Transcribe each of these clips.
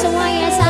semuanya sama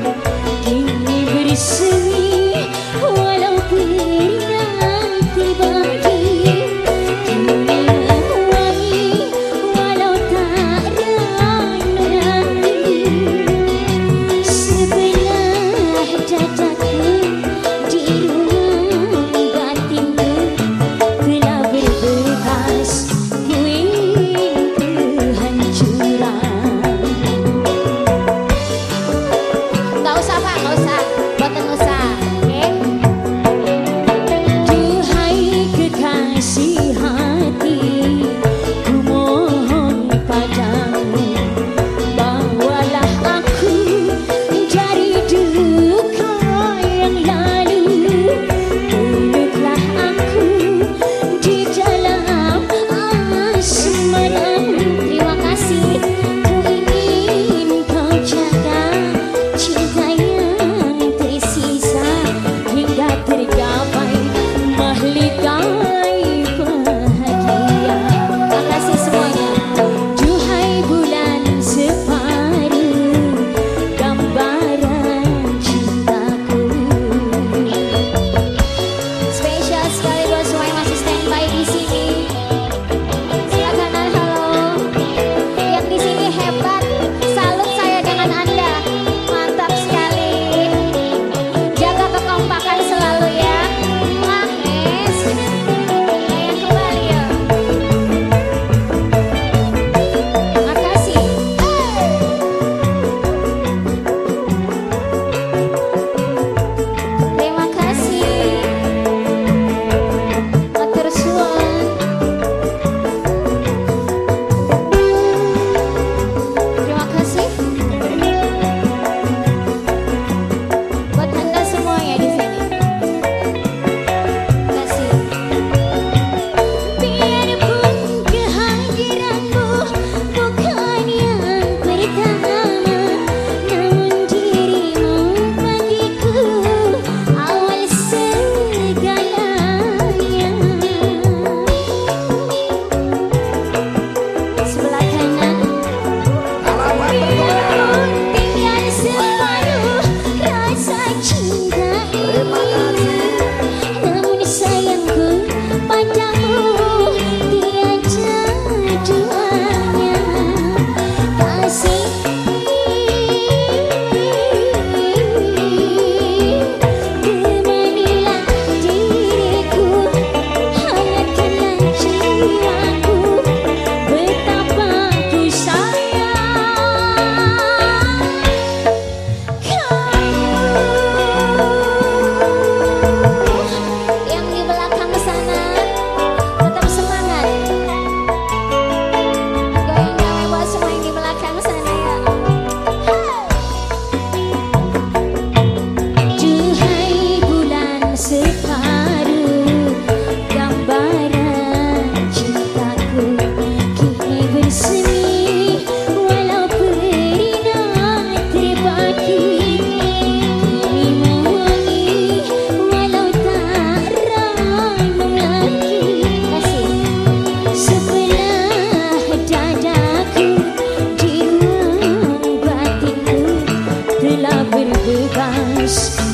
La berbekas